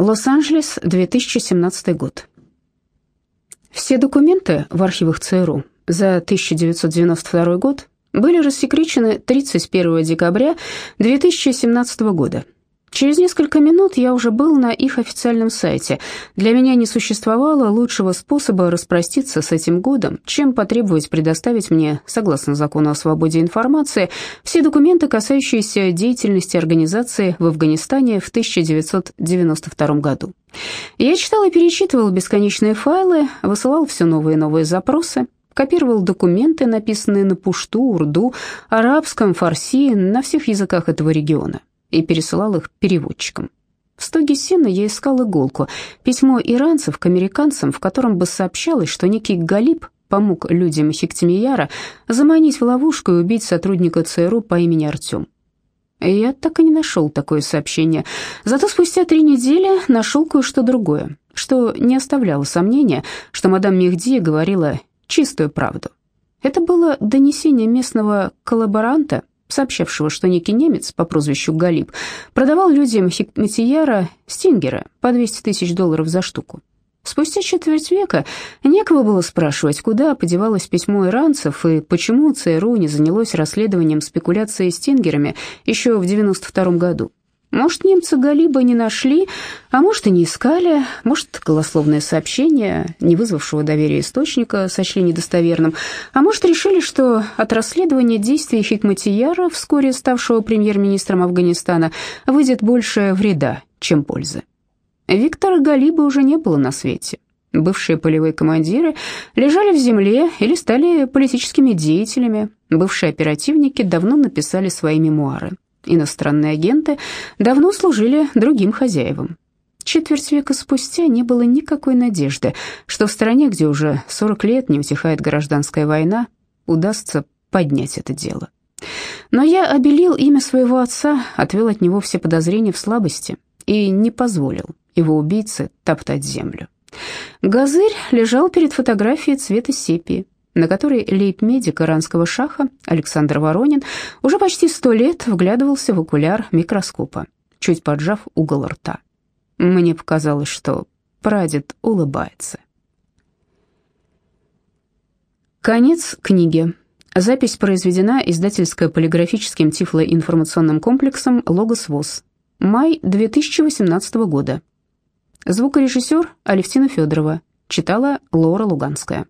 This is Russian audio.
Лос-Анджелес, 2017 год. Все документы в архивах ЦРУ за 1992 год были рассекречены 31 декабря 2017 года. Через несколько минут я уже был на их официальном сайте. Для меня не существовало лучшего способа распроститься с этим годом, чем потребовать предоставить мне, согласно закону о свободе информации, все документы, касающиеся деятельности организации в Афганистане в 1992 году. Я читал и перечитывал бесконечные файлы, высылал все новые и новые запросы, копировал документы, написанные на пушту, урду, арабском, фарси, на всех языках этого региона и пересылал их переводчикам. В стоге сена я искал иголку, письмо иранцев к американцам, в котором бы сообщалось, что некий Галиб помог людям Хиктимияра заманить в ловушку и убить сотрудника ЦРУ по имени Артем. Я так и не нашел такое сообщение. Зато спустя три недели нашел кое-что другое, что не оставляло сомнения, что мадам Мехди говорила чистую правду. Это было донесение местного коллаборанта сообщавшего, что некий немец по прозвищу Галиб продавал людям Хикметияра стингера по 200 тысяч долларов за штуку. Спустя четверть века некого было спрашивать, куда подевалось письмо иранцев и почему ЦРУ не занялось расследованием спекуляции стингерами еще в 92 году. Может, немцы Галиба не нашли, а может, и не искали, может, голословное сообщение, не вызвавшего доверия источника, сочли недостоверным, а может, решили, что от расследования действий Хикматияра, вскоре ставшего премьер-министром Афганистана, выйдет больше вреда, чем пользы. Виктора Галиба уже не было на свете. Бывшие полевые командиры лежали в земле или стали политическими деятелями. Бывшие оперативники давно написали свои мемуары. Иностранные агенты давно служили другим хозяевам. Четверть века спустя не было никакой надежды, что в стране, где уже 40 лет не утихает гражданская война, удастся поднять это дело. Но я обелил имя своего отца, отвел от него все подозрения в слабости и не позволил его убийце топтать землю. Газырь лежал перед фотографией цвета сепии на которой лейб-медик иранского шаха Александр Воронин уже почти сто лет вглядывался в окуляр микроскопа, чуть поджав угол рта. Мне показалось, что прадед улыбается. Конец книги. Запись произведена издательско-полиграфическим тифлоинформационным комплексом «Логос ВОЗ». Май 2018 года. Звукорежиссер Алевтина Федорова. Читала Лора Луганская.